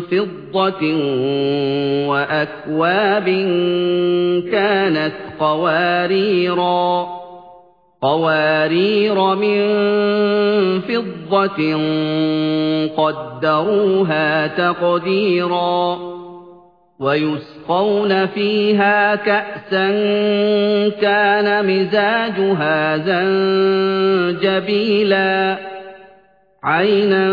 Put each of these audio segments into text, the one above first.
فِضَّةٍ وَأَكْوَابٍ كَانَتْ قَوَارِيرَا قَوَارِيرَ مِن فِضَّةٍ قَدَّرُوهَا تَقْدِيرًا وَيُسْقَوْنَ فِيهَا كَأْسًا كَانَ مِزَاجُهَا زَنجَبِيلًا عَيْنًا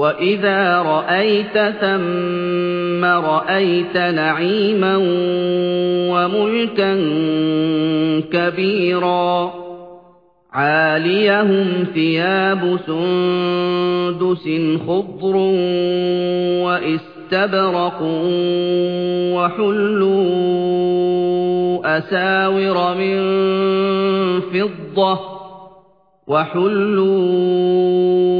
وَإِذَا رَأَيْتَ ثَمَّ رَأَيْتَ نَعِيمًا وَمُلْكًا كَبِيرًا عَالِيَهُمْ ثِيَابُ سُندُسٍ خُضْرٌ وَإِسْتَبْرَقٌ وَحُلُّوا أَسَاوِرَ مِن فِضَّةٍ وَحُلُّوا